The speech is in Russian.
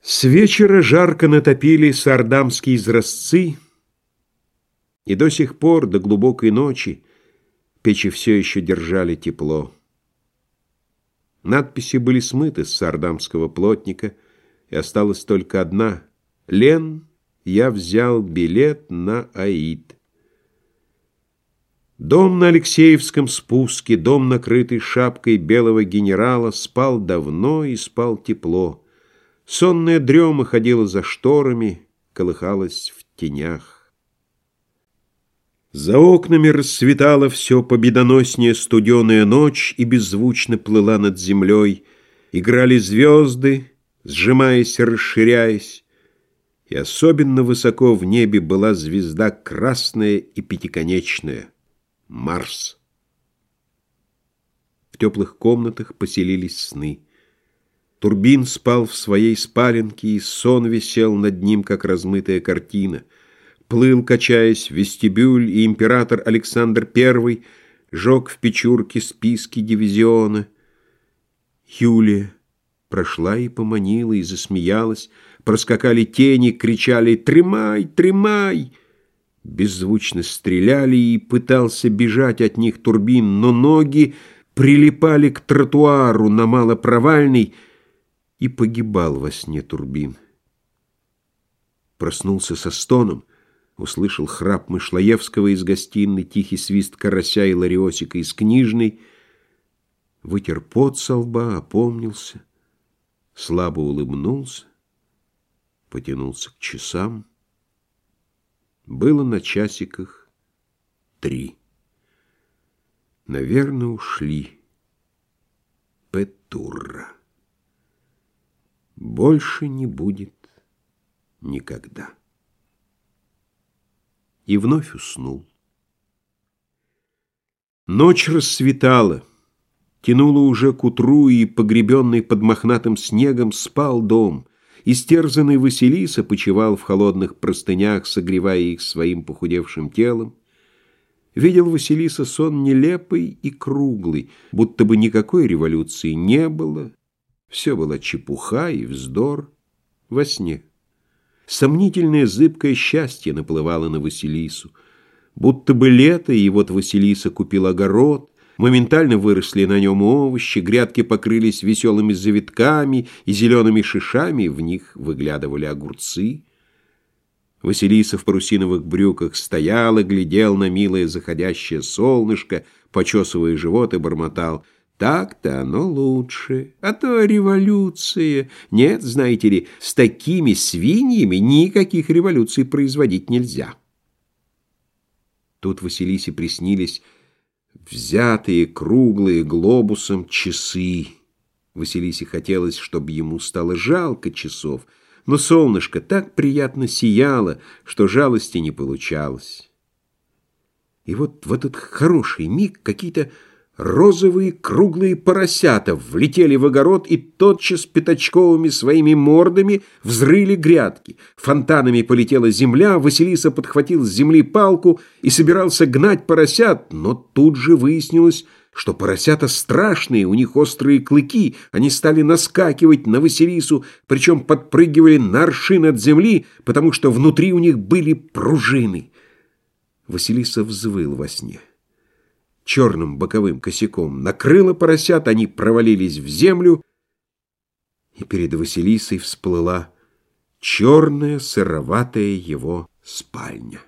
С вечера жарко натопили сардамские изразцы, И до сих пор, до глубокой ночи, Печи все еще держали тепло. Надписи были смыты с сардамского плотника, И осталась только одна — «Лен, я взял билет на Аид». Дом на Алексеевском спуске, дом, накрытый шапкой белого генерала, Спал давно и спал тепло. Сонная дрема ходила за шторами, колыхалась в тенях. За окнами расцветала все победоноснее студеная ночь и беззвучно плыла над землей. Играли звезды, сжимаясь и расширяясь, и особенно высоко в небе была звезда красная и пятиконечная — Марс. В теплых комнатах поселились сны — Турбин спал в своей спаленке, и сон висел над ним, как размытая картина. Плыл, качаясь, вестибюль, и император Александр I жег в печурке списки дивизиона. Юлия прошла и поманила, и засмеялась. Проскакали тени, кричали «Тремай! Тремай!» Беззвучно стреляли, и пытался бежать от них Турбин, но ноги прилипали к тротуару на малопровальный, и погибал во сне Турбин. Проснулся со стоном, услышал храп Мышлоевского из гостиной, тихий свист карася и лариосика из книжной, вытер пот со лба, опомнился, слабо улыбнулся, потянулся к часам. Было на часиках три. Наверное, ушли. Петурра больше не будет никогда. И вновь уснул. Ночь расцветала, тянула уже к утру, и, погребенный под мохнатым снегом, спал дом. Истерзанный Василиса почевал в холодных простынях, согревая их своим похудевшим телом. Видел Василиса сон нелепый и круглый, будто бы никакой революции не было, все было чепуха и вздор во сне. Сомнительное зыбкое счастье наплывало на Василису. Будто бы лето, и вот Василиса купил огород, моментально выросли на нем овощи, грядки покрылись веселыми завитками и зелеными шишами, в них выглядывали огурцы. Василиса в парусиновых брюках стоял и глядел на милое заходящее солнышко, почесывая живот и бормотал — так-то оно лучше. А то революция. Нет, знаете ли, с такими свиньями никаких революций производить нельзя. Тут Василисе приснились взятые круглые глобусом часы. Василисе хотелось, чтобы ему стало жалко часов, но солнышко так приятно сияло, что жалости не получалось. И вот в этот хороший миг какие-то розовые круглые поросята влетели в огород и тотчас пятачковыми своими мордами взрыли грядки. Фонтанами полетела земля, Василиса подхватил с земли палку и собирался гнать поросят, но тут же выяснилось, что поросята страшные, у них острые клыки, они стали наскакивать на Василису, причем подпрыгивали на аршин от земли, потому что внутри у них были пружины. Василиса взвыл во сне черным боковым косяком накрыло поросят, они провалились в землю, и перед Василисой всплыла черная сыроватая его спальня.